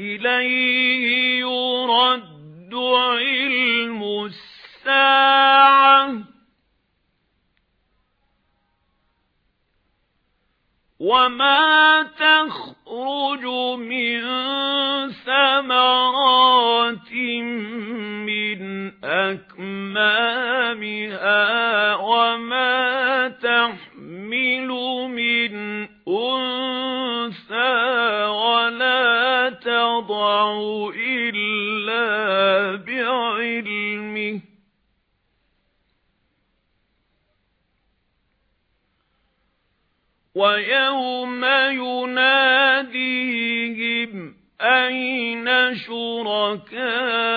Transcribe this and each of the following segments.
إِلَيْهِ يُرَدُّ عِلْمُ السَّاعَةِ. وَمَا تَخْرُجُ مِن ثَمَرَاتٍ مِّنْ أَكْمَامِهَا تَضَعُ إِلَّا بِعِلْمِهِ. وَيَوْمَ يُنَادِيهِمْ أَيْنَ شُرَكَائِي؟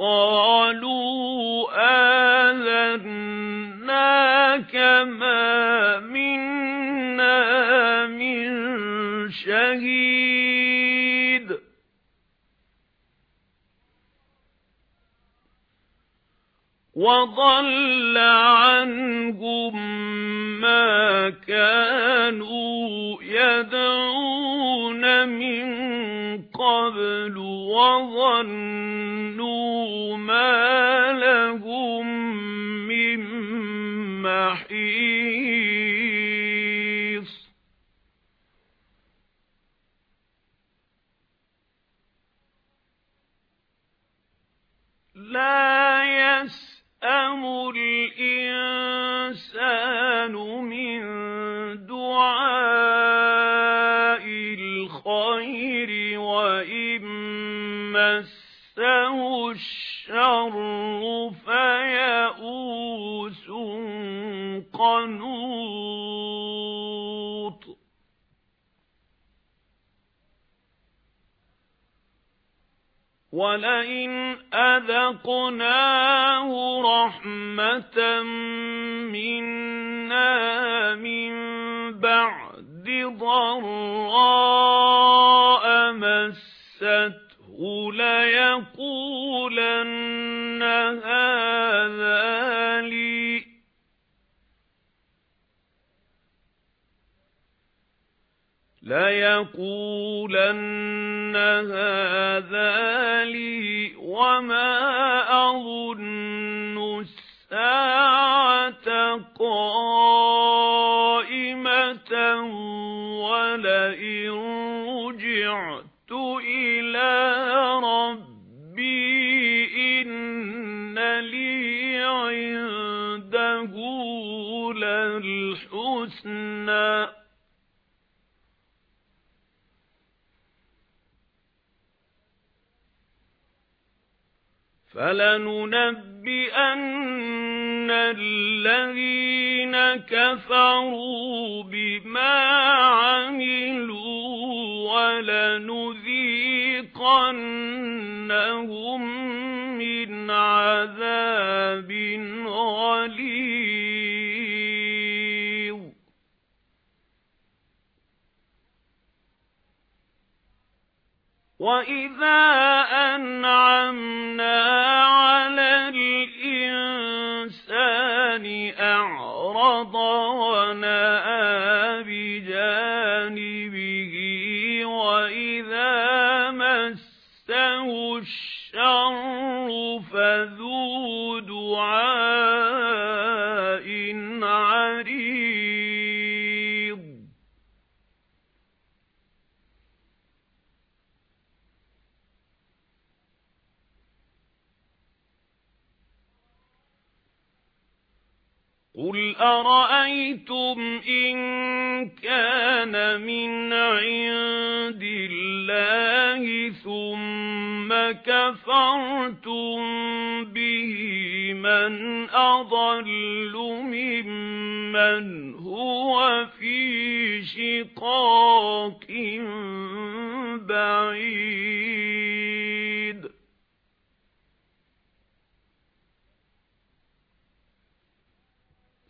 قَالُوا آذَنَّاكَ وَضَلَّ عَنْهُم مَا كَانُوا يَدْعُونَ مِن قَبْلُ وَظَنُّوا مَا لَهُم يَسْأَمُ الْإِنسَانُ مِن دُعَاءِ الْخَيْرِ وَإِن مَّسَّهُ الشَّرُّ فَيَئُوسٌ قَنُوطٌ وَلَئِنْ أَذَقْنَاهُ رَحْمَةً مِنَّا مِن بَعْدِ ضَرَّاءٍ لَيَقُولَنَّ هَذَا لِي وَمَا أَظُنُّ السَّاعَةَ قَائِمَةً وَلَئِن رُّجِعْتُ إِلَى رَبِّي إِنَّ لِي عِندَهُ لَلْحُسْنَىٰ فَلَنُنَبِّئَنَّ الَّذِينَ كَفَرُوا بِمَا عَمِلُوا وَلَنُذِيقَنَّهُم مِّنْ عَذَابٍ غَلِيظٍ وَإِذَا أَنْعَمْنَا قُلْ أَرَأَيْتُمْ إِن كَانَ مِنْ عِندِ اللَّهِ ثُمَّ كَفَرْتُم بِهِ مَنْ أَضَلُّ مِمَّنْ هُوَ فِي شِقَاقٍ